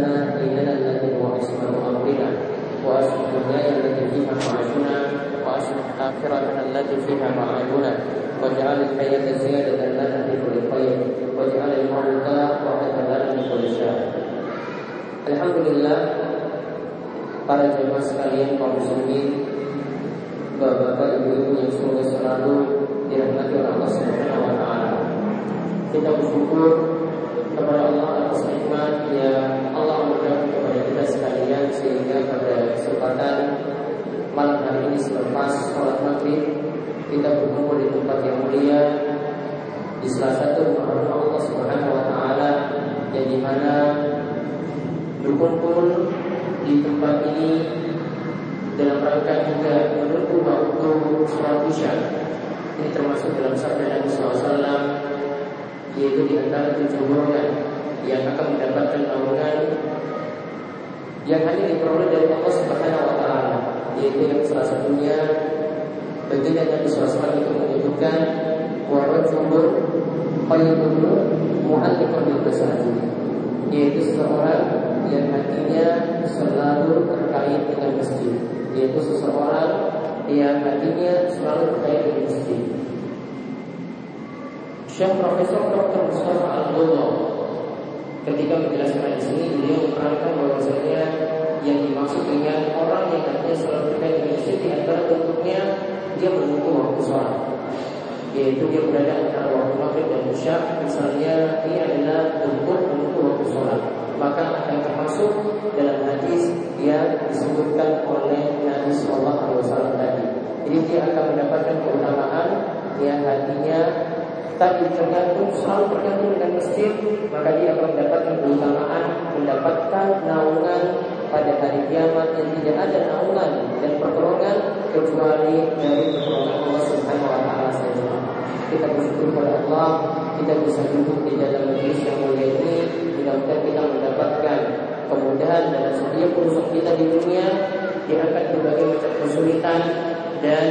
لنا ديننا الذي هو عصمة أمرنا وأصلح دنيانا التي فيها معاشنا وأصلح آخرتنا التي فيها معادنا واجعل الحياة زيادة لنا في كل خير واجعل الموت راحة لنا من كل شر Alhamdulillah para jemaah sekalian kaum muslimin Bapak-bapak ibu-ibu yang semoga selalu dirahmati oleh Allah Subhanahu wa taala. Kita bersyukur selepas sholat maghrib kita berkumpul di tempat yang mulia di salah satu rumah Allah Subhanahu wa taala yang di mana berkumpul di tempat ini dalam rangka juga menunggu waktu sholat isya. Ini termasuk dalam sabda Nabi SAW yaitu di antara tujuh golongan yang akan mendapatkan naungan yang hanya diperoleh dari Allah Subhanahu Wa Taala yaitu yang salah satunya baginda Nabi SAW itu menyebutkan warajulun qayyidun mu'alliqun bil masajid yaitu seseorang yang hatinya selalu terkait dengan masjid yaitu seseorang yang hatinya selalu terkait dengan masjid Syekh Profesor Dr. Mustafa Al-Dono ketika menjelaskan di sini beliau menerangkan bahwasanya yang dimaksud dengan orang yang hatinya selalu terkait dengan masjid di antara bentuknya dia menunggu waktu sholat yaitu dia berada antara waktu maghrib dan isya misalnya ini adalah bentuk menunggu waktu sholat maka akan termasuk dalam hadis yang disebutkan oleh Nabi Sallallahu Alaihi Wasallam tadi. Jadi dia akan mendapatkan keutamaan yang hatinya tadi tergantung selalu tergantung dengan masjid, maka dia akan mendapatkan keutamaan, mendapatkan naungan pada hari kiamat yang tidak ada naungan dan pertolongan kecuali dari pertolongan Allah Subhanahu Wa Taala saja. Kita bersyukur kepada Allah, kita bisa duduk di dalam majlis yang mulia ini, mudah-mudahan kita mendapatkan kemudahan dalam setiap urusan kita di dunia, diangkat berbagai macam kesulitan dan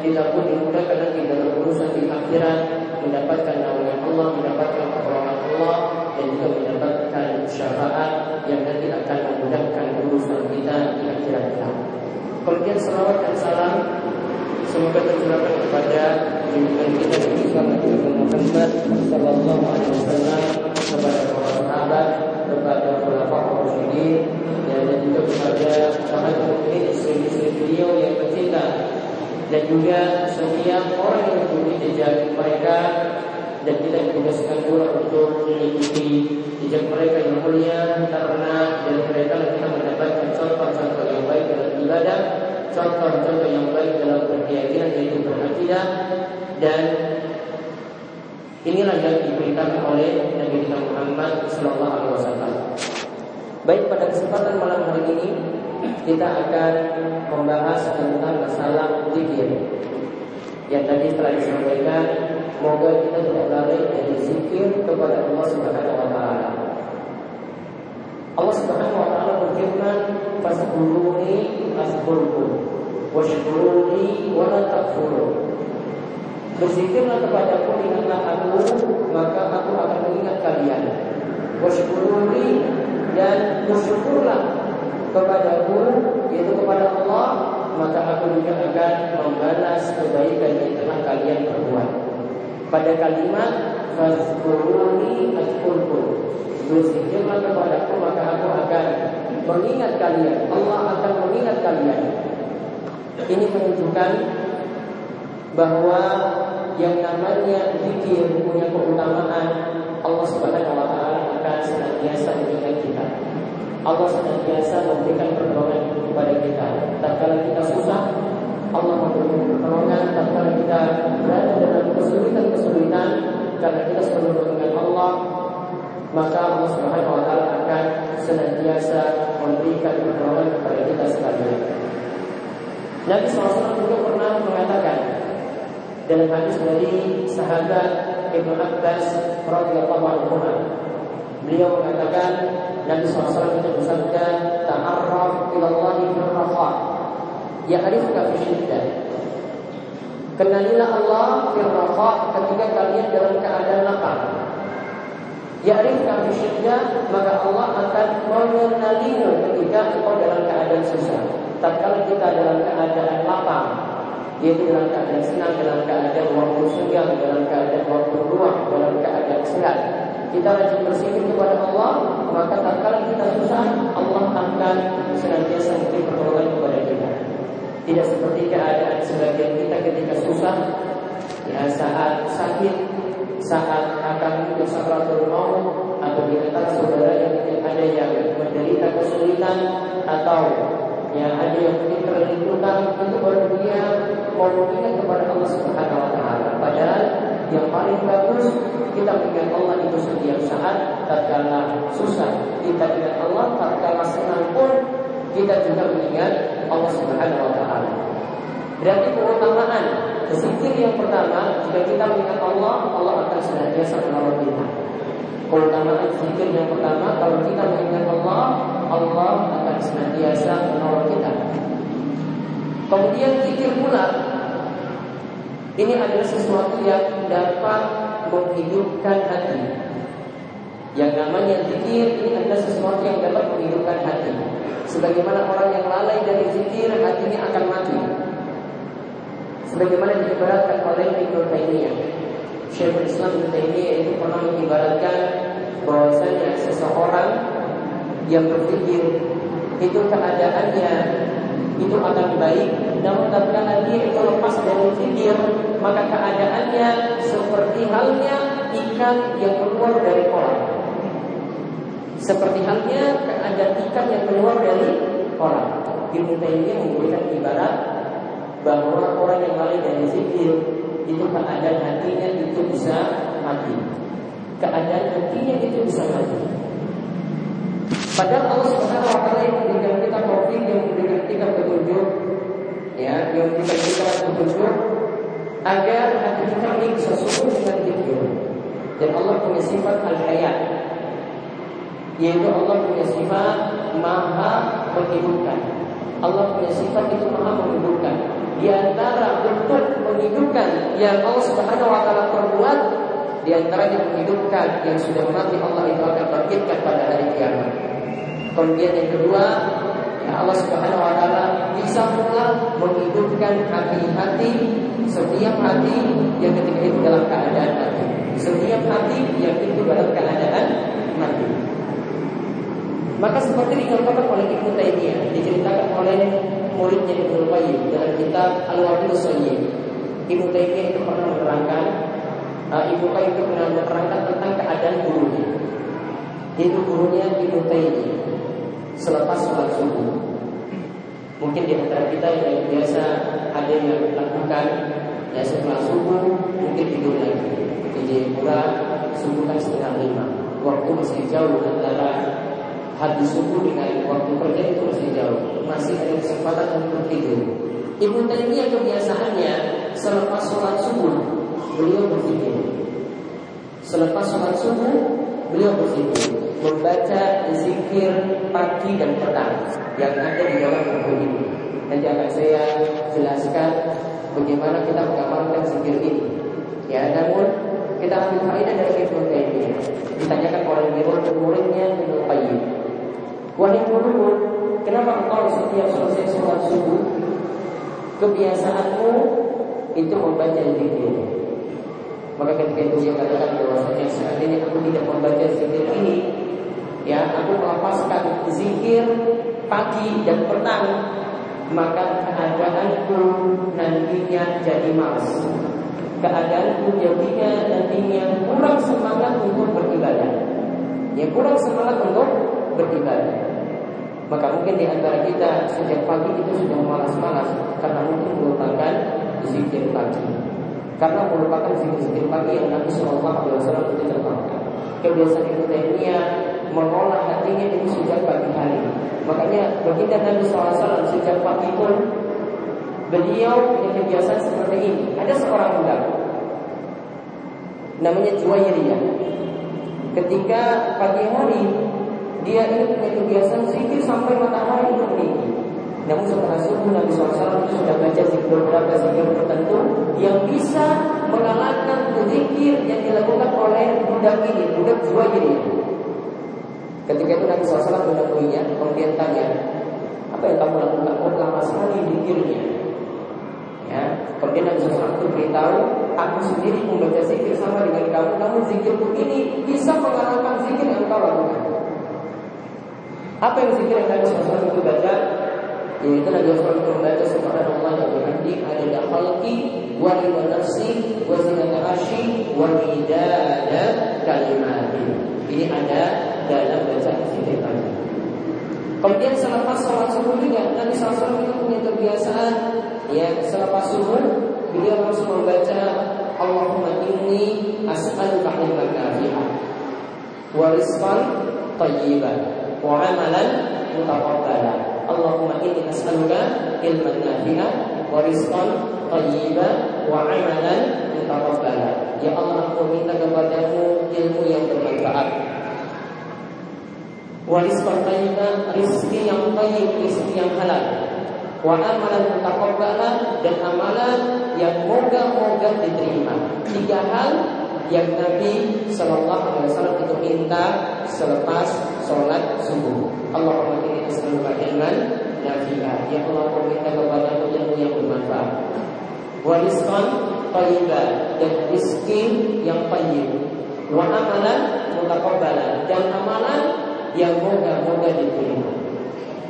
kita pun dimudahkan nanti dalam urusan di akhirat mendapatkan naungan Allah, mendapatkan pertolongan Allah dan juga mendapatkan syafaat yang nanti akan memudahkan urusan kita di akhirat kita. Kemudian salawat dan salam semoga tercurahkan kepada junjungan kita Nabi Muhammad Sallallahu Alaihi Wasallam kepada para sahabat, kepada para rasyidin dan juga kepada para mukmin istri-istri beliau yang tercinta dan juga setiap orang yang mengikuti jejak mereka dan kita ditugaskan pula untuk mengikuti jejak mereka yang mulia karena dari mereka kita mendapatkan contoh-contoh yang baik dalam ibadah, contoh-contoh yang baik dalam berkeyakinan yaitu berakidah dan inilah yang diberitakan oleh Nabi Muhammad Sallallahu Alaihi Wasallam. Baik pada kesempatan malam hari ini kita akan membahas tentang masalah zikir. Yang tadi telah disampaikan, moga kita tidak lari dari zikir kepada Allah Subhanahu Wa Taala. Allah Subhanahu Wa Taala berfirman, "Faskuruni askurkum, washkuruni wala takfurun." Berzikirlah kepadaku, ingatlah aku, maka aku akan mengingat kalian. Washkuruni dan bersyukurlah kepadaku, yaitu kepada Allah, maka aku juga akan membalas kebaikan yang telah kalian perbuat. Pada kalimat Fazkuruni ashkurkum Berzikirlah kepadaku maka aku akan mengingat kalian Allah akan mengingat kalian Ini menunjukkan bahwa yang namanya zikir punya keutamaan Allah Subhanahu wa taala akan senantiasa mengingat kita. Allah senantiasa memberikan pertolongan kepada kita. Tatkala kita susah, Allah memberikan pertolongan. Tatkala kita berada dalam kesulitan-kesulitan, karena kita selalu mengingat Allah, maka Allah Subhanahu wa taala akan senantiasa memberikan pertolongan kepada kita sekalian. Nabi SAW juga pernah mengatakan dalam hadis dari sahabat Ibnu Abbas radhiyallahu anhu beliau mengatakan Nabi SAW itu bersabda ta'arraf ila Allah fi rafa ya'rifuka fi syiddah Kenalilah Allah fi rafa ketika kalian dalam keadaan lapar Ya'rifka bisyiddah Maka Allah akan mengenalimu ketika engkau dalam keadaan susah. Tatkala kita dalam keadaan lapar Yaitu dalam keadaan senang, dalam keadaan waktu senggang, dalam keadaan waktu luang, dalam keadaan sehat Kita rajin berzikir kepada Allah Maka tatkala kita susah Allah akan senantiasa memberi pertolongan kepada kita Tidak seperti keadaan sebagian kita ketika susah Ya saat sakit saat akan sakratul maut atau di antara saudara yang ada yang menderita kesulitan atau yang ada yang mungkin terlibat itu mau mengingat kepada Allah Subhanahu Wa Taala. Paling bagus kita mengingat Allah itu setiap saat tatkala susah kita ingat Allah tatkala senang pun kita juga mengingat Allah Subhanahu Wa Taala. Berarti keutamaan Zikir yang pertama Jika kita mengingat Allah Allah akan senantiasa menolong kita Keutamaan zikir yang pertama Kalau kita mengingat Allah Allah akan senantiasa menolong kita Kemudian zikir pula Ini adalah sesuatu yang dapat menghidupkan hati. Yang namanya zikir ini adalah sesuatu yang dapat menghidupkan hati. Sebagaimana orang yang lalai dari zikir Hatinya akan mati. Sebagaimana diibaratkan oleh Ibnu Taimiyah. Syekhul Islam Ibnu Taimiyah itu pernah mengibaratkan bahwasanya seseorang yang berpikir itu keadaannya itu akan baik namun tatkala dia itu lepas dari pikir maka keadaannya seperti halnya ikan yang keluar dari kolam seperti halnya keadaan ikan yang keluar dari kolam Ibnu Taimiyah memberikan ibarat bahwa orang yang lalai dari zikir itu keadaan hatinya itu bisa mati. Keadaan hatinya itu bisa mati. Padahal Allah Subhanahu wa taala yang memberikan kita taufik, yang memberikan kita petunjuk, ya, yang kita petunjuk agar hati kita ini bisa subur dengan zikir. Dan Allah punya sifat al-hayat. Yaitu Allah punya sifat maha menghidupkan. Allah punya sifat itu maha menghidupkan di antara bentuk menghidupkan yang Allah Subhanahu wa taala perbuat di antaranya menghidupkan yang sudah mati Allah itu akan bangkitkan pada hari kiamat. Kemudian yang kedua, Allah Subhanahu wa taala bisa pula menghidupkan hati-hati setiap hati yang ketika itu dalam keadaan mati. Setiap hati yang itu dalam keadaan mati. Maka seperti dicontohkan oleh Ibnu Taimiyah, diceritakan oleh muridnya Ibnu Qayyim dalam kitab Al-Wabil Sayyid. Ibnu Taimiyah itu pernah menerangkan uh, Qayyim itu pernah menerangkan tentang keadaan gurunya. Itu gurunya Ibnu Taimiyah selepas sholat subuh. Mungkin di antara kita yang biasa ada yang lakukan ya setelah subuh mungkin tidur lagi. Jadi pura subuh kan setengah lima. Waktu masih jauh antara habis subuh dengan waktu kerja itu masih jauh, masih ada kesempatan untuk tidur. Ibu Taimiyah kebiasaannya selepas sholat subuh beliau berpikir. Selepas sholat subuh beliau berpikir membaca zikir pagi dan petang yang ada di dalam buku ini. Nanti akan saya jelaskan bagaimana kita mengamalkan zikir ini. Ya, namun kita ambil faedah dari Ibnu Taimiyah. Ditanyakan oleh murid-muridnya Ibnu Qayyim. Wahai murid, kenapa engkau setiap selesai sholat subuh kebiasaanmu itu membaca zikir? Maka ketika itu dia katakan bahwasanya seandainya aku tidak membaca zikir ini, ya aku melepaskan zikir pagi dan petang, maka keadaanku nantinya jadi malas. Keadaanku jadinya nantinya kurang semangat untuk beribadah. Ya kurang semangat untuk beribadah. Maka mungkin di antara kita sejak pagi itu sudah malas-malas karena mungkin melupakan zikir pagi. Karena melupakan zikir-zikir pagi yang Nabi Shallallahu Alaihi Wasallam itu contohkan. kebiasaan Ibnu Taimiyah mengolah hatinya itu sejak pagi hari. Makanya baginda Nabi SAW sejak pagi pun beliau punya kebiasaan seperti ini. Ada seorang budak namanya Juwairiyah. Ketika pagi hari dia ini punya kebiasaan zikir sampai matahari meninggi. Namun setelah subuh Nabi SAW sudah baca zikir beberapa zikir tertentu yang bisa mengalahkan zikir yang dilakukan oleh budak ini, budak Juwairiyah. Ketika itu Nabi SAW menemuinya, kemudian tanya, apa yang kamu lakukan? Oh lama sekali zikirnya. Ya, kemudian Nabi SAW itu beritahu, aku sendiri membaca zikir sama dengan kamu, namun zikirku ini bisa mengalahkan zikir yang kau lakukan. Apa yang zikir yang Nabi SAW itu baca? Yaitu Nabi SAW membaca Subhanallah wa bihamdi adada khalqi wa rida nafsi wa zinata arshi wa midada kalimati. Ini ada dalam bacaan tadi. Kemudian selepas sholat subuh juga Nabi SAW itu punya kebiasaan ya selepas subuh beliau langsung membaca Allahumma inni as'aluka ilman nafi'ah wa rizqan tayyiban wa amalan mutaqabbalan Allahumma inni as'aluka ilman nafi'an wa rizqan wa amalan mutaqabbala. Ya Allah, aku minta kepadamu ilmu yang bermanfaat. Wa rizqan thayyiban, rizki yang thayyib, rizki yang halal. Wa amalan mutaqabbala dan amalan yang moga-moga diterima. Tiga hal yang Nabi Shallallahu Alaihi Wasallam itu minta selepas sholat subuh. Allahumma inni as'aluka ilman nafi'a. Ya Allah, minta kepada ilmu yang bermanfaat. Wa rizqan thayyiban dan rizki yang thayyib. Wa amalan mutaqabbalan dan amalan yang moga-moga diterima.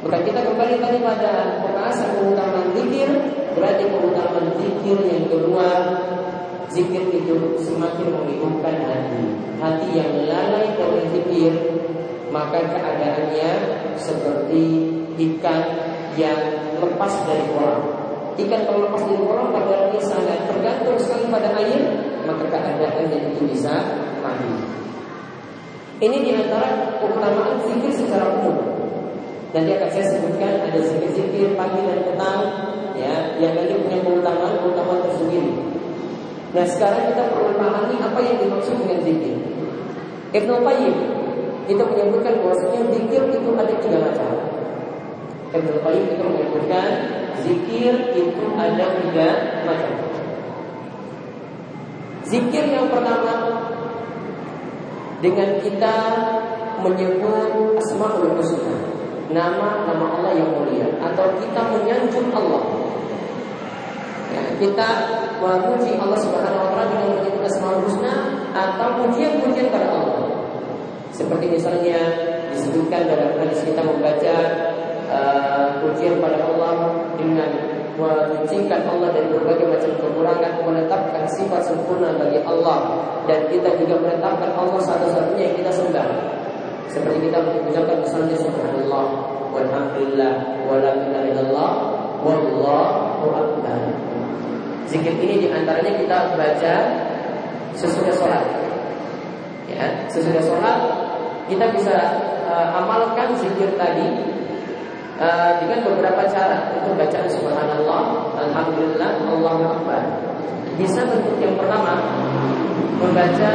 Maka kita kembali tadi pada pembahasan keutamaan zikir, berarti keutamaan zikir yang kedua Zikir itu semakin menghidupkan hati Hati yang lalai dari zikir Maka keadaannya seperti ikan yang lepas dari kolam. Ikan kalau lepas dari kolam padahal dia sangat tergantung sekali pada air Maka keadaannya itu bisa mati. Ini di antara keutamaan zikir secara umum. Nanti akan saya sebutkan ada zikir-zikir pagi dan petang ya, Yang nanti punya keutamaan-keutamaan tersendiri. Nah sekarang kita perlu memahami apa yang dimaksud dengan zikir. Ibnu Qayyim itu menyebutkan bahwasanya zikir itu ada tiga macam. Ibnu Qayyim itu menyebutkan zikir itu ada tiga macam. Zikir yang pertama dengan kita menyebut asmaul husna, nama-nama Allah yang mulia atau kita menyanjung Allah Ya, kita memuji Allah Subhanahu wa taala dengan menyebut asmaul husna atau pujian-pujian pada Allah. Seperti misalnya disebutkan dalam hadis kita membaca uh, pujian pada Allah dengan menyucikan Allah dari berbagai macam kekurangan, menetapkan sifat sempurna bagi Allah dan kita juga menetapkan Allah satu-satunya yang kita sembah. Seperti kita mengucapkan misalnya subhanallah walhamdulillah wala ilaha illallah wallahu akbar. Zikir ini di antaranya kita baca sesudah sholat. Ya, sesudah sholat kita bisa uh, amalkan zikir tadi uh, dengan beberapa cara. Itu bacaan Subhanallah, Alhamdulillah, Allahu Akbar. Bisa bentuk yang pertama membaca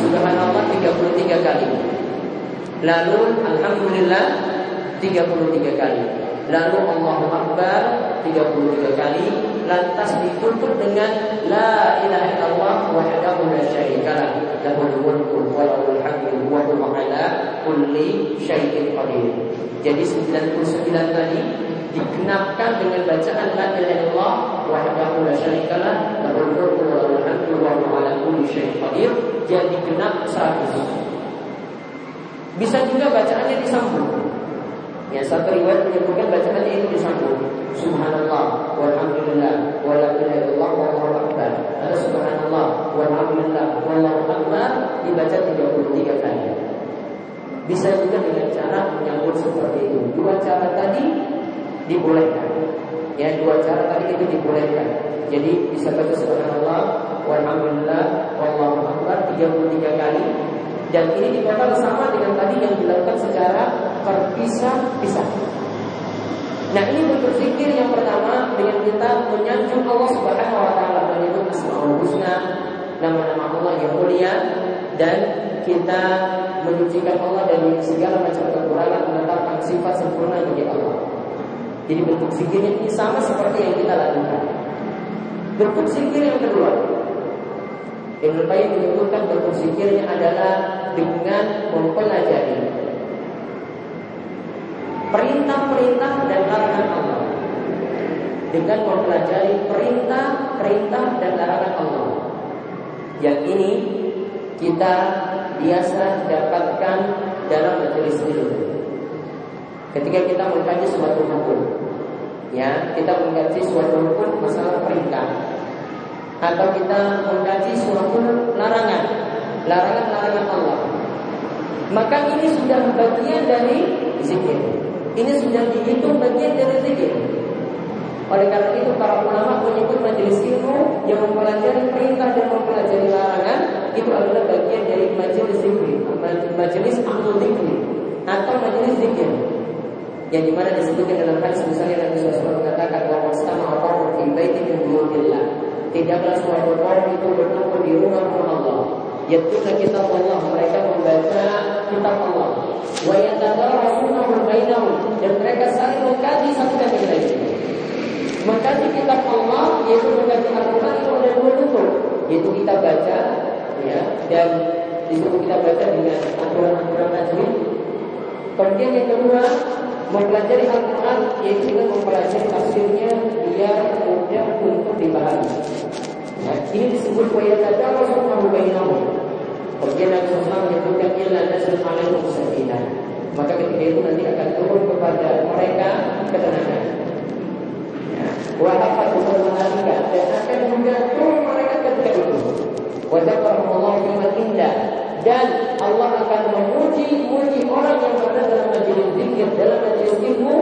Subhanallah 33 kali. Lalu Alhamdulillah 33 kali. Lalu Allahu Akbar 33 kali lantas ditutup dengan la ilaha illallah wahdahu la syarikalah lahul mulku wa lahul hamdu wa huwa ala kulli syai'in qadir. Jadi 99 tadi dikenapkan dengan bacaan la ilaha illallah wahdahu la syarikalah lahul mulku wa lahul hamdu wa huwa ala kulli syai'in qadir jadi genap 100. Bisa juga bacaannya disambung. Ya satu riwayat menyebutkan bacaannya itu disambung. Subhanallah walhamdulillah wala ilaha wallahu akbar. Ada subhanallah walhamdulillah wallahu akbar dibaca 33 kali. Bisa juga dengan cara menyambut seperti itu. Dua cara tadi dibolehkan. Ya, dua cara tadi itu dibolehkan. Jadi bisa baca subhanallah walhamdulillah wallahu akbar 33 kali Dan ini dikatakan sama dengan tadi yang dilakukan secara terpisah-pisah. Nah ini bentuk zikir yang pertama dengan kita menyanjung Allah Subhanahu Wa Taala menyebut Asmaul Husna, nama-nama Allah yang mulia dan kita menyucikan Allah dari segala macam kekurangan menetapkan sifat sempurna bagi Allah. Jadi bentuk zikirnya ini sama seperti yang kita lakukan. Bentuk zikir yang kedua, Ibn Qayyim menyebutkan bentuk zikirnya adalah dengan mempelajari perintah-perintah dan larangan Allah. Dengan mempelajari perintah-perintah dan larangan Allah. Yang ini kita biasa dapatkan dalam majelis ilmu. Ketika kita mengkaji suatu hukum, ya kita mengkaji suatu hukum masalah perintah, atau kita mengkaji suatu larangan, larangan-larangan Allah, maka ini sudah bagian dari zikir. Ini sudah dihitung bagian dari zikir. Oleh karena itu para ulama menyebut majelis ilmu yang mempelajari perintah dan mempelajari larangan itu adalah bagian dari majelis zikir, majelis ahlu zikir atau majelis zikir. Yang di mana disebutkan dalam hadis misalnya Nabi SAW mengatakan bahwa sama apa fi baiti min buyutillah tidaklah suatu kaum itu berkumpul di rumah Allah. Yatluna kitab Allah Mereka membaca kitab Allah. Wa yatadarasunahu bainahum. Dan mereka saling mengkaji satu dan lain. Mengkaji kitab Allah Yaitu mengkaji Al-Quran itu ada dua bentuk Yaitu kita baca ya Dan di situ kita baca dengan aturan-aturan tajwid. Kemudian yang kedua Mempelajari Al-Quran yaitu dengan mempelajari tafsirnya biar mudah untuk dipahami. Nah, ini disebut wayatata Rasulullah bainahu. Kemudian Nabi SAW menyebutkan illa nasr alaikum sakinah. Maka ketika itu nanti akan turun kepada mereka ketenangan. Wahafat bukan mengalihkan dan akan turun mereka ketika itu. Wajah Allah indah dan Allah akan memuji-muji orang yang berada dalam majelis zikir, dalam majelis ilmu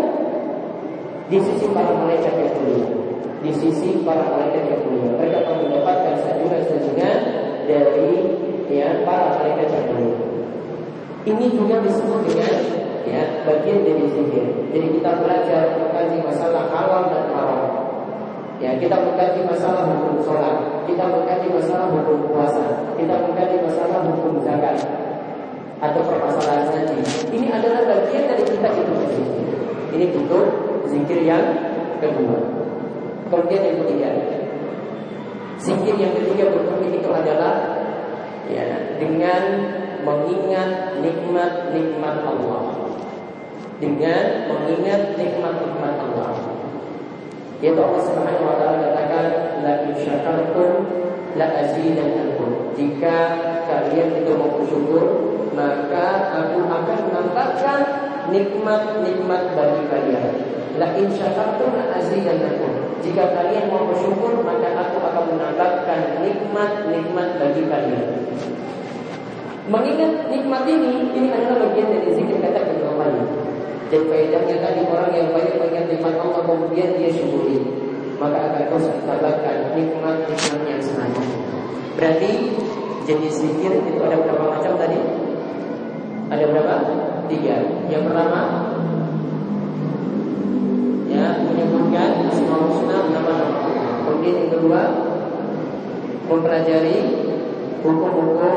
di sisi para malaikat yang mulia. Di sisi para malaikat yang mulia, mereka akan mendapatkan sanjungan-sanjungan dari ya para yang mulia. Ini juga disebut dengan ya bagian dari zikir. Jadi kita belajar mengkaji masalah halal dan haram. Ya, kita mengkaji masalah hukum sholat, kita mengkaji masalah hukum puasa, kita mengkaji masalah hukum zakat atau permasalahan haji. Ini adalah bagian dari kita itu. Ini bentuk zikir yang kedua. Kemudian yang ketiga, zikir yang ketiga bentuk itu adalah ya dengan mengingat nikmat-nikmat Allah. Dengan mengingat nikmat-nikmat Allah. Yaitu Allah Subhanahu wa taala katakan la syakartum la azidannakum. Jika kalian itu mau bersyukur, maka aku akan menambahkan nikmat-nikmat bagi kalian. La in syakartum la azidannakum. Jika kalian mau bersyukur, maka aku akan menambahkan nikmat-nikmat bagi kalian. Mengingat nikmat ini, ini adalah bagian dari zikir kata kedua dan faedahnya tadi orang yang banyak mengingat nikmat Allah kemudian dia syukuri maka akan terus ditambahkan nikmat-nikmat yang senang. Berarti jenis zikir itu ada berapa macam tadi? Ada berapa? Tiga. Yang pertama asmaul husna Allah. Kemudian yang kedua mempelajari hukum-hukum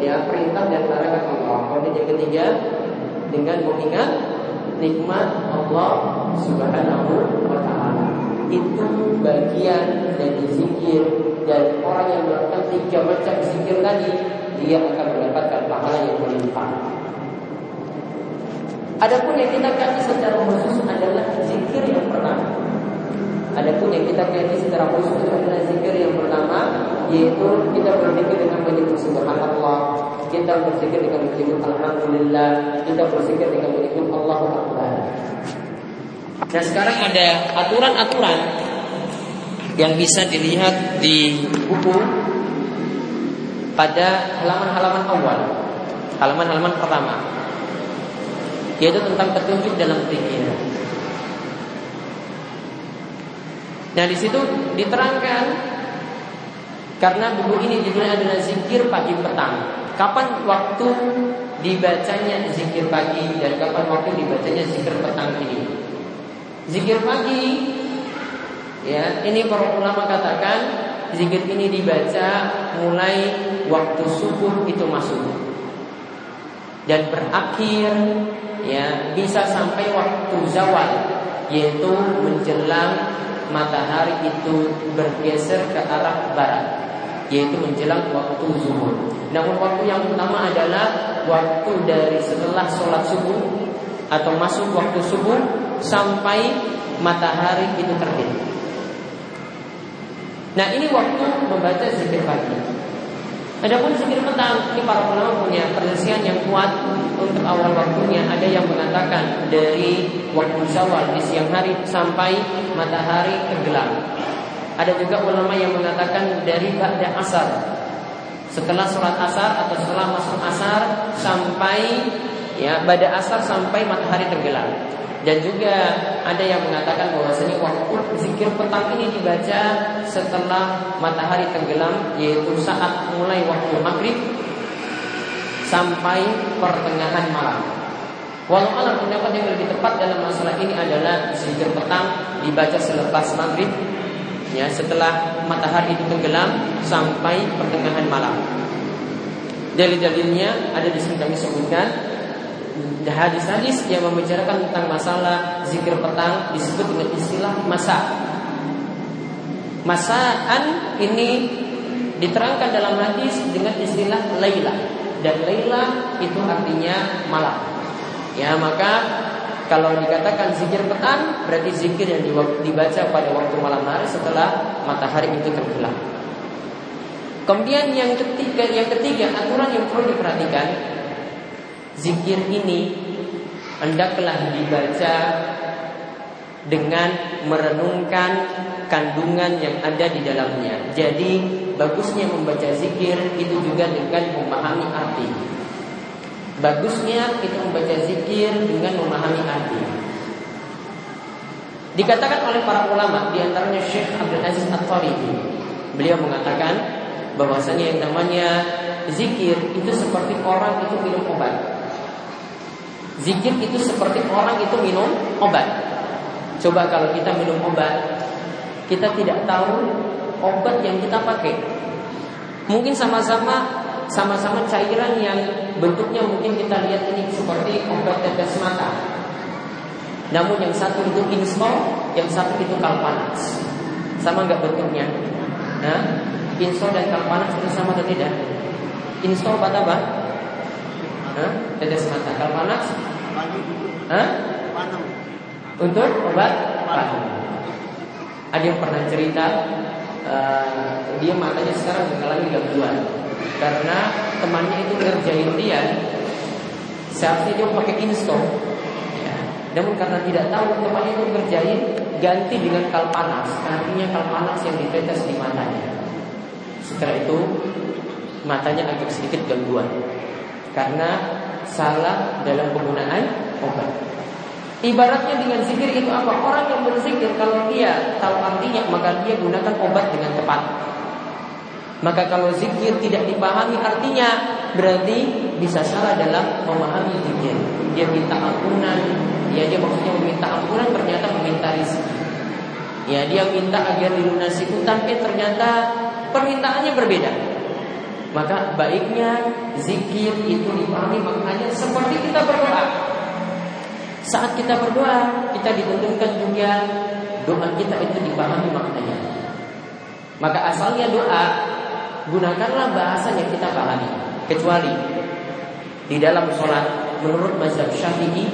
ya perintah dan larangan Allah. Kemudian yang ketiga dengan mengingat nikmat Allah Subhanahu wa taala. Itu bagian dari zikir dan orang yang melakukan tiga macam zikir tadi dia akan mendapatkan pahala yang berlimpah. Adapun yang kita kaji secara khusus adalah zikir yang pertama. Adapun yang kita kaji secara khusus adalah zikir yang pertama yaitu kita berzikir dengan menyebut subhanallah, kita berzikir dengan menyebut alhamdulillah, kita berzikir dengan menyebut Allahu akbar. Nah, sekarang ada aturan-aturan yang bisa dilihat di buku pada halaman-halaman awal, halaman-halaman pertama, yaitu tentang petunjuk dalam pikiran. Nah, di situ diterangkan Karena buku ini judulnya adalah zikir pagi petang. Kapan waktu dibacanya zikir pagi dan kapan waktu dibacanya zikir petang ini? Zikir pagi ya, ini para ulama katakan zikir ini dibaca mulai waktu subuh itu masuk dan berakhir ya bisa sampai waktu zawal yaitu menjelang matahari itu bergeser ke arah barat yaitu menjelang waktu zuhur. Namun waktu yang utama adalah waktu dari setelah sholat subuh atau masuk waktu subuh sampai matahari itu terbit. Nah ini waktu membaca zikir pagi. Adapun zikir petang ini para ulama punya perselisihan yang kuat untuk awal waktunya. Ada yang mengatakan dari waktu zawal di siang hari sampai matahari tenggelam. Ada juga ulama yang mengatakan dari ba'da asar setelah sholat asar atau setelah masuk asar sampai ya pada asar sampai matahari tenggelam. Dan juga ada yang mengatakan bahwasanya waktu zikir petang ini dibaca setelah matahari tenggelam yaitu saat mulai waktu maghrib sampai pertengahan malam. Walau alam pendapat yang lebih tepat dalam masalah ini adalah zikir petang dibaca selepas maghrib ya setelah matahari itu tenggelam sampai pertengahan malam. Dalil-dalilnya ada di sini kami sebutkan hadis-hadis yang membicarakan tentang masalah zikir petang disebut dengan istilah masa. Masaan ini diterangkan dalam hadis dengan istilah laila dan laila itu artinya malam. Ya maka kalau dikatakan zikir petang berarti zikir yang dibaca pada waktu malam hari setelah matahari itu tergelam. Kemudian yang ketiga, yang ketiga aturan yang perlu diperhatikan Zikir ini hendaklah dibaca dengan merenungkan kandungan yang ada di dalamnya. Jadi bagusnya membaca zikir itu juga dengan memahami arti. Bagusnya kita membaca zikir dengan memahami arti. Dikatakan oleh para ulama, di antaranya Syekh Abdul Aziz At-Tariqi. Beliau mengatakan bahwasanya yang namanya zikir itu seperti orang itu minum obat. Zikir itu seperti orang itu minum obat. Coba kalau kita minum obat, kita tidak tahu obat yang kita pakai. Mungkin sama-sama sama-sama cairan yang bentuknya mungkin kita lihat ini seperti obat tetes mata. Namun yang satu itu insol, yang satu itu kalpanax. Sama nggak bentuknya? Nah, insol dan kalpanax itu sama atau tidak? Insol obat apa? Hah? Tetes mata. Kalpanax Hah? Untuk obat panas. Ada yang pernah cerita uh, dia matanya sekarang mengalami gangguan karena temannya itu ngerjain dia seharusnya dia pakai insto ya. namun karena tidak tahu temannya itu ngerjain ganti dengan kal panas artinya kal panas yang ditetes di matanya setelah itu matanya agak sedikit gangguan karena salah dalam penggunaan obat. Ibaratnya dengan zikir itu apa? Orang yang berzikir kalau dia tahu artinya maka dia gunakan obat dengan tepat. Maka kalau zikir tidak dipahami artinya berarti bisa salah dalam memahami zikir. Dia minta ampunan, ya dia maksudnya meminta ampunan ternyata meminta rezeki. Ya dia minta agar dilunasi utang, eh ternyata permintaannya berbeda. Maka baiknya zikir itu dipahami maknanya seperti kita berdoa. Saat kita berdoa, kita ditentukan juga doa kita itu dipahami maknanya. Maka asalnya doa gunakanlah bahasa yang kita pahami. Kecuali di dalam sholat menurut mazhab syafi'i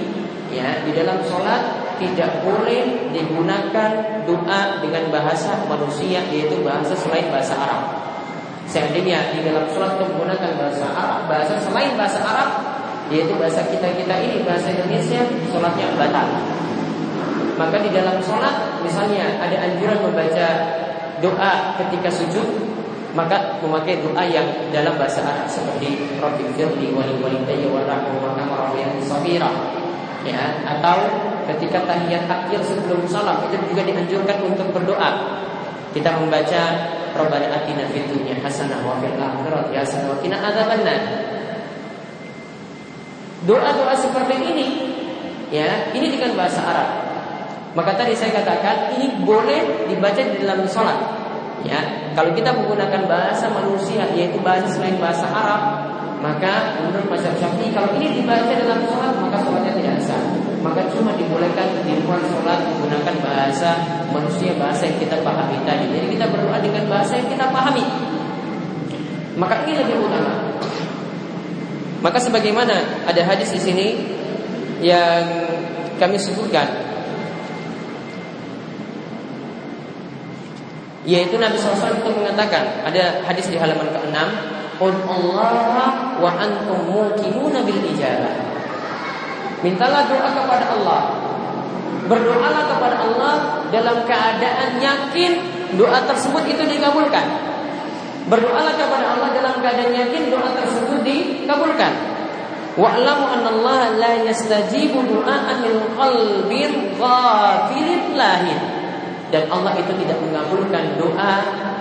ya di dalam sholat tidak boleh digunakan doa dengan bahasa manusia yaitu bahasa selain bahasa Arab. Seandainya di dalam sholat menggunakan bahasa Arab, bahasa selain bahasa Arab, yaitu bahasa kita kita ini bahasa Indonesia, sholatnya batal. Maka di dalam sholat, misalnya ada anjuran membaca doa ketika sujud, maka memakai doa yang dalam bahasa Arab seperti Rabbi firli wali walidayya warahmu wa kama sabira. Ya, atau ketika tahiyat akhir sebelum salam itu juga dianjurkan untuk berdoa. Kita membaca Rabbana atina fid dunya hasanah wa fil akhirati hasanah wa qina adzabannar. Doa-doa seperti ini ya, ini dengan bahasa Arab. Maka tadi saya katakan ini boleh dibaca di dalam sholat. Ya, kalau kita menggunakan bahasa manusia yaitu bahasa selain bahasa Arab, maka menurut mazhab Syafi'i kalau ini dibaca dalam sholat maka sholatnya tidak sah. Maka cuma dibolehkan di luar sholat menggunakan bahasa manusia bahasa yang kita pahami tadi. Jadi kita berdoa dengan bahasa yang kita pahami. Maka ini lebih utama. Maka sebagaimana ada hadis di sini yang kami sebutkan yaitu Nabi SAW itu mengatakan ada hadis di halaman ke-6 Allah wa antum muqimuna bil ijabah Mintalah doa kepada Allah Berdoalah kepada Allah dalam keadaan yakin doa tersebut itu dikabulkan Berdoalah kepada Allah dalam keadaan yakin doa tersebut dikabulkan. Wa'lamu anna Allah la yastajibu du'aan min qalbin ghafilin lahin. Dan Allah itu tidak mengabulkan doa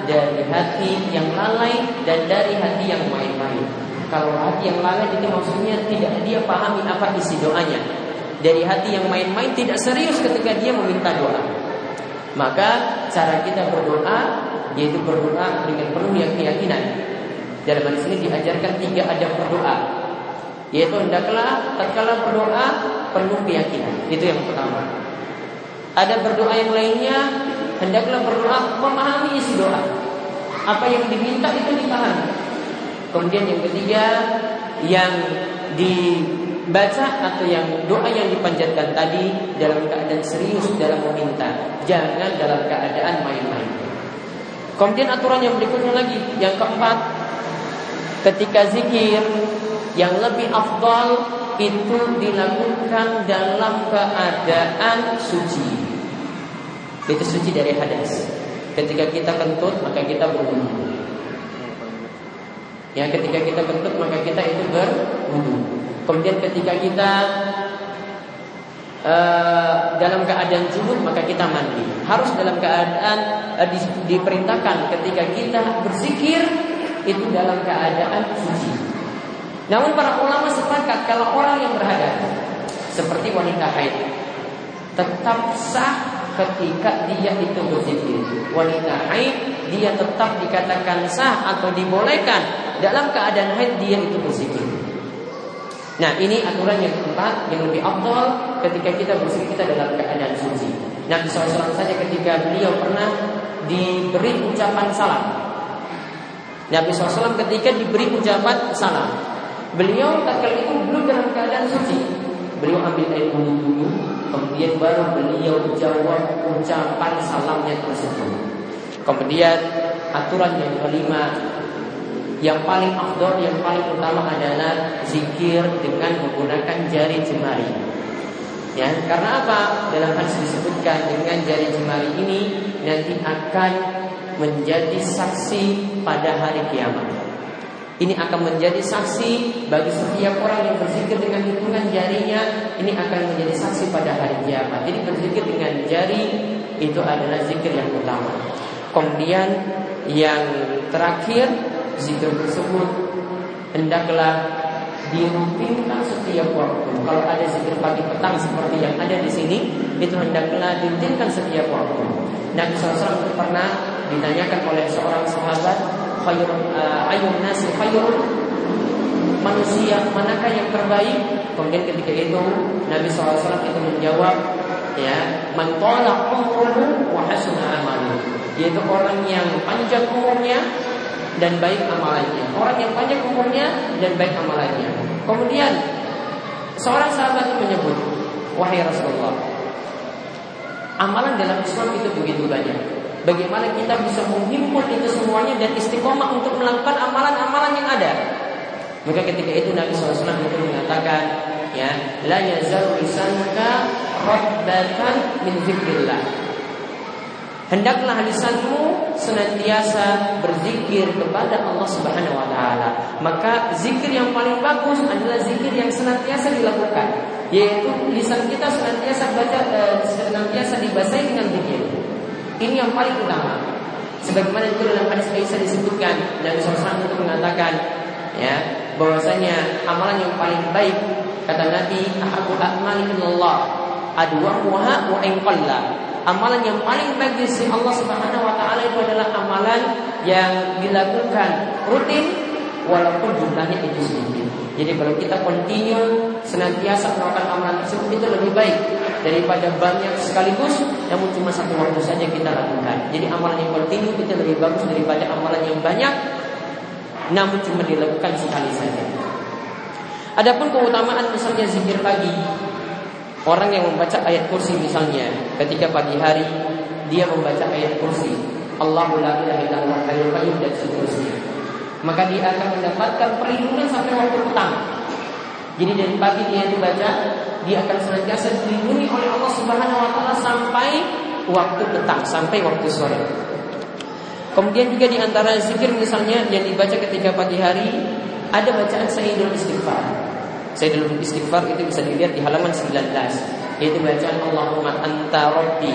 dari hati yang lalai dan dari hati yang main-main. Kalau hati yang lalai itu maksudnya tidak dia pahami apa isi doanya. Dari hati yang main-main tidak serius ketika dia meminta doa. Maka cara kita berdoa yaitu berdoa dengan penuh yang keyakinan. Dalam hadis ini diajarkan tiga adab berdoa, yaitu hendaklah tatkala berdoa penuh keyakinan. Itu yang pertama. Ada berdoa yang lainnya, hendaklah berdoa memahami isi doa. Apa yang diminta itu dipahami. Kemudian yang ketiga, yang dibaca atau yang doa yang dipanjatkan tadi dalam keadaan serius dalam meminta, jangan dalam keadaan main-main. Kemudian aturan yang berikutnya lagi, yang keempat, ketika zikir yang lebih afdal itu dilakukan dalam keadaan suci. Itu suci dari hadas. Ketika kita kentut maka kita berwudu. Ya, ketika kita kentut maka kita itu berwudu. Kemudian ketika kita Uh, dalam keadaan junub maka kita mandi. Harus dalam keadaan uh, di, diperintahkan ketika kita berzikir itu dalam keadaan suci. Namun para ulama sepakat kalau orang yang berhadas seperti wanita haid tetap sah ketika dia itu berzikir. Wanita haid dia tetap dikatakan sah atau dibolehkan dalam keadaan haid dia itu berzikir. Nah ini aturan yang keempat yang lebih abdul ketika kita berzikir kita dalam keadaan suci. Nabi SAW saja ketika beliau pernah diberi ucapan salam. Nabi SAW ketika diberi ucapan salam, beliau tatkala itu belum dalam keadaan suci. Beliau ambil air wudhu dulu, kemudian baru beliau jawab ucapan salamnya tersebut. Kemudian aturan yang kelima yang paling afdol, yang paling utama adalah zikir dengan menggunakan jari jemari. Ya, karena apa? Dalam hadis disebutkan dengan jari jemari ini nanti akan menjadi saksi pada hari kiamat. Ini akan menjadi saksi bagi setiap orang yang berzikir dengan hitungan jarinya. Ini akan menjadi saksi pada hari kiamat. Jadi berzikir dengan jari itu adalah zikir yang utama. Kemudian yang terakhir zikir tersebut hendaklah dirutinkan setiap waktu. Kalau ada zikir pagi petang seperti yang ada di sini, itu hendaklah dirutinkan setiap waktu. Nabi SAW pernah ditanyakan oleh seorang sahabat, khair uh, ayun nasi khairun manusia manakah yang terbaik? Kemudian ketika itu Nabi SAW itu menjawab, ya, man tala umruhu wa. Yaitu orang yang panjang umurnya dan baik amalannya. Orang yang panjang umurnya dan baik amalannya. Kemudian seorang sahabat menyebut, wahai Rasulullah, amalan dalam Islam itu begitu banyak. Bagaimana kita bisa menghimpun itu semuanya dan istiqomah untuk melakukan amalan-amalan yang ada? Maka ketika itu Nabi SAW itu mengatakan, ya, la yazalu lisanuka rabbatan. Hendaklah lisanmu senantiasa berzikir kepada Allah Subhanahu wa taala. Maka zikir yang paling bagus adalah zikir yang senantiasa dilakukan, yaitu lisan kita senantiasa baca e, senantiasa dibasahi dengan zikir. Ini yang paling utama. Sebagaimana itu dalam hadis Aisyah disebutkan dan seorang itu mengatakan ya bahwasanya amalan yang paling baik kata Nabi ahabbu a'mali Allah adwamuha wa in Amalan yang paling baik di sisi Allah Subhanahu wa taala itu adalah amalan yang dilakukan rutin walaupun jumlahnya itu sedikit. Jadi kalau kita continue senantiasa melakukan amalan tersebut itu lebih baik daripada banyak sekaligus namun cuma satu waktu saja kita lakukan. Jadi amalan yang continue itu lebih bagus daripada amalan yang banyak namun cuma dilakukan sekali saja. Adapun keutamaan misalnya zikir pagi, orang yang membaca ayat kursi misalnya, ketika pagi hari dia membaca ayat kursi, Allahu la ilaha. Maka dia akan mendapatkan perlindungan sampai waktu petang. Jadi dari pagi dia itu baca, dia akan senantiasa dilindungi oleh Allah Subhanahu wa taala sampai waktu petang, sampai waktu sore. Kemudian juga di antara zikir misalnya yang dibaca ketika pagi hari ada bacaan Sayyidul Istighfar. Sayyidul Istighfar itu bisa dilihat di halaman 19 yaitu bacaan Allahumma anta rabbi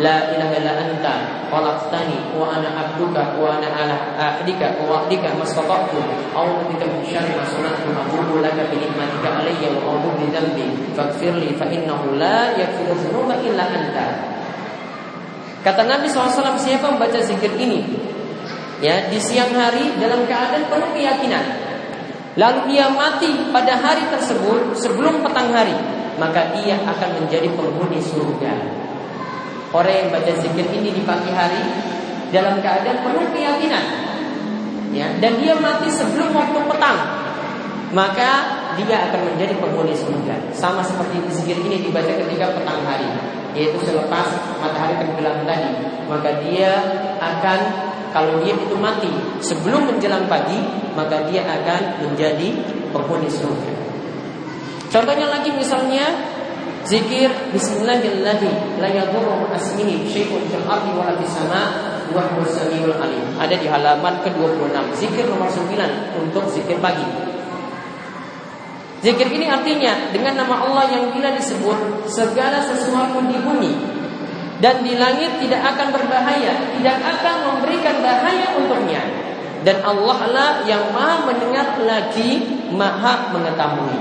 la ilaha illa anta khalaqtani wa ana abduka wa ana ala ahdika wa wa'dika mastata'tu a'udzu bika min syarri ma sana'tu laka bi ni'matika alayya wa a'udzu bi dhanbi. Faghfirli fa innahu la yaghfiru dzunuba illa anta. Kata Nabi SAW siapa membaca zikir ini? Ya di siang hari dalam keadaan penuh keyakinan lalu ia mati pada hari tersebut sebelum petang hari maka ia akan menjadi penghuni surga. Orang yang baca zikir ini di pagi hari dalam keadaan penuh keyakinan ya dan dia mati sebelum waktu petang maka dia akan menjadi penghuni surga. Sama seperti zikir ini dibaca ketika petang hari yaitu selepas matahari tenggelam tadi maka dia akan kalau dia itu mati sebelum menjelang pagi, maka dia akan menjadi penghuni surga. Contohnya lagi misalnya zikir Bismillahirrahmanirrahim sama. Ada di halaman ke-26. Zikir nomor 9 untuk zikir pagi. Zikir ini artinya dengan nama Allah yang bila disebut segala sesuatu di bumi dan di langit tidak akan berbahaya, tidak akan memberikan bahaya untuknya. Dan Allah lah yang maha mendengar lagi maha mengetahui.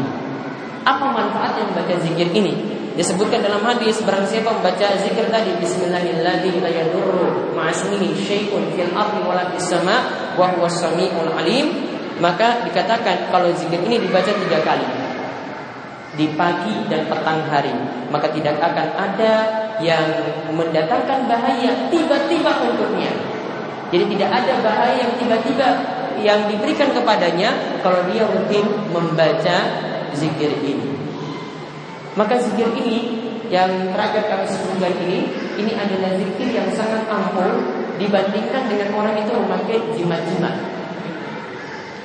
Apa manfaat yang membaca zikir ini? Disebutkan dalam hadis barang siapa membaca zikir tadi Bismillahirrahmanirrahim alim maka dikatakan kalau zikir ini dibaca tiga kali di pagi dan petang hari maka tidak akan ada yang mendatangkan bahaya tiba-tiba untuknya. Jadi tidak ada bahaya yang tiba-tiba yang diberikan kepadanya kalau dia rutin membaca zikir ini. Maka zikir ini yang terakhir kami sebutkan ini, ini adalah zikir yang sangat ampuh dibandingkan dengan orang itu memakai jimat-jimat.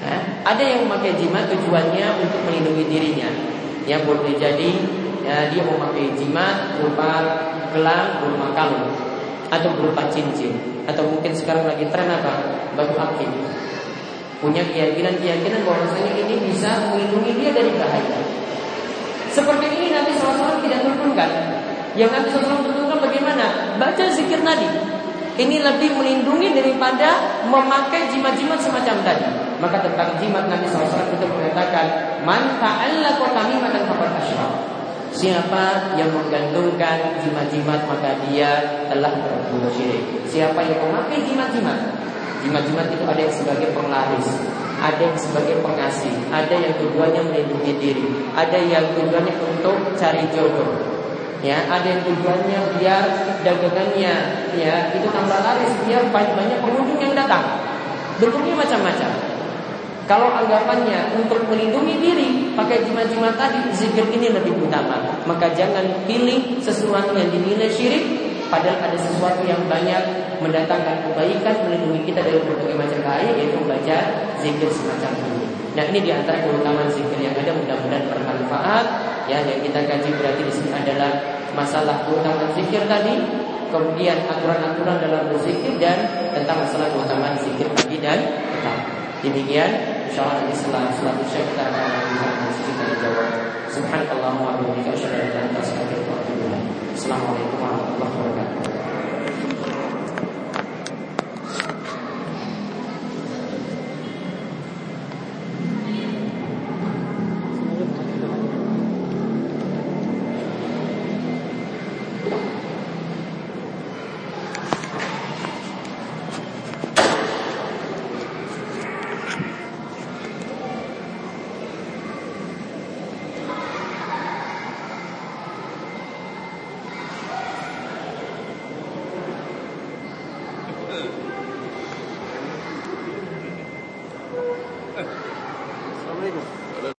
Ya, ada yang memakai jimat tujuannya untuk melindungi dirinya. Yang boleh jadi ya, dia memakai jimat berupa gelang berupa kalung atau berupa cincin atau mungkin sekarang lagi tren apa? Batu akik. Punya keyakinan-keyakinan bahwasanya ini bisa melindungi dia dari bahaya. Seperti ini Nabi SAW tidak turunkan yang Nabi SAW turunkan bagaimana? Baca zikir tadi. Ini lebih melindungi daripada memakai jimat-jimat semacam tadi. Maka tentang jimat Nabi SAW itu mengatakan, Man ta'allaqa tamimatan faqad asyraf. Siapa yang menggantungkan jimat-jimat maka dia telah berbuat syirik. Siapa yang memakai jimat-jimat? Jimat-jimat itu ada yang sebagai penglaris, ada yang sebagai pengasih, ada yang tujuannya melindungi diri, ada yang tujuannya untuk cari jodoh. Ya, ada yang tujuannya biar dagangannya ya itu tambah laris, biar banyak banyak pengunjung yang datang. Bentuknya macam-macam. Kalau anggapannya untuk melindungi diri pakai jimat-jimat tadi, zikir ini lebih utama. Maka jangan pilih sesuatu yang dinilai syirik, padahal ada sesuatu yang banyak mendatangkan kebaikan, melindungi kita dari berbagai macam bahaya, yaitu membaca zikir semacam ini. Nah ini di antara keutamaan zikir yang ada mudah-mudahan bermanfaat. Ya, yang kita kaji berarti di sini adalah masalah keutamaan zikir tadi, kemudian aturan-aturan dalam berzikir dan tentang masalah keutamaan zikir pagi dan petang. Demikian insyaallah nanti setelah saya kita akan melakukan diskusi dan jawab. Subhanallah wa bihamdihi asyhadu an la ilaha illa wa atubu. Assalamualaikum warahmatullahi wabarakatuh.